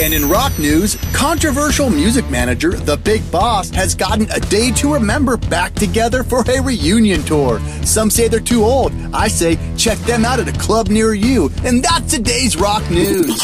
And in rock news, controversial music manager The Big Boss has gotten a day to remember back together for a reunion tour. Some say they're too old. I say check them out at a club near you. And that's today's rock news.